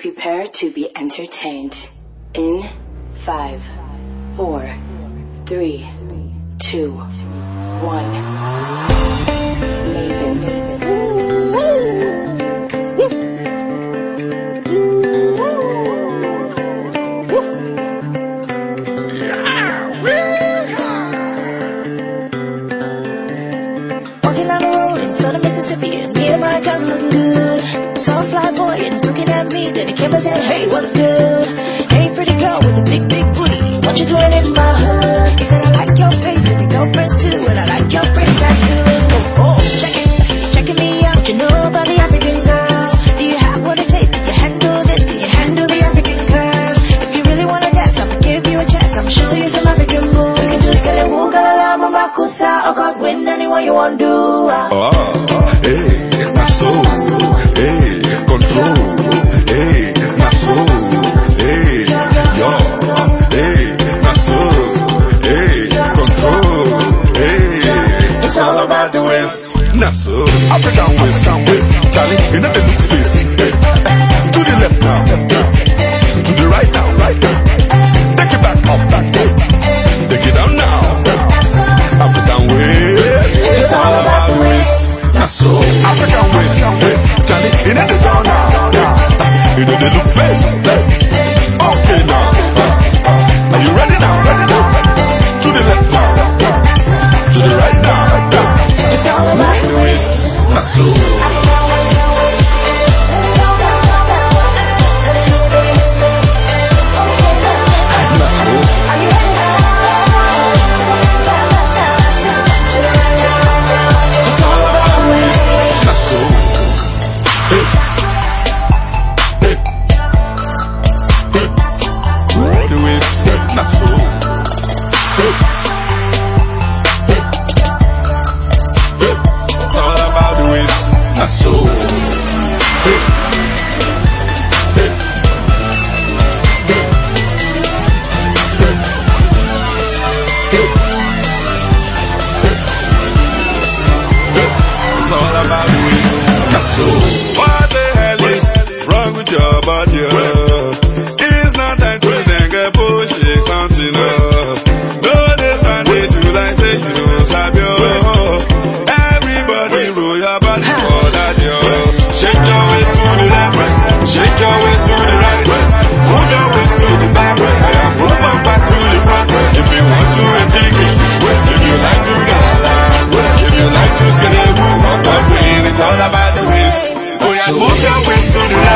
Prepare to be entertained. In five, four, three, two, one. Mavens. Walking down the road in southern Mississippi, me and my cousin look good. Saw a fly boy and he's looking at me, then he came and said, Hey, what's good? Hey, pretty girl with a big, big booty, what you doing in my hood? He said, I like your face and your girlfriends too, and I like your pretty tattoos. Oh, oh, check it, checking me out. You know about the African girl? Do you have what it takes? Can you handle this? Can you handle the African curves? If you really wanna dance, I'ma give you a chance. I'ma show you some African moves. You can just get it, woo, got a llama, makusa. Oh God, win anyone you want to. African waist, hey, Charlie, you know the Hey. The waist, hey, na so. you're bad for that, yo. Shake your waist to the left, shake your waist to the right, your waist to the back, move on back to the front. If you want to a if you like to gala, if you like to skate, move up, up, it's all about the waves. Oh yeah, move your waist to the left.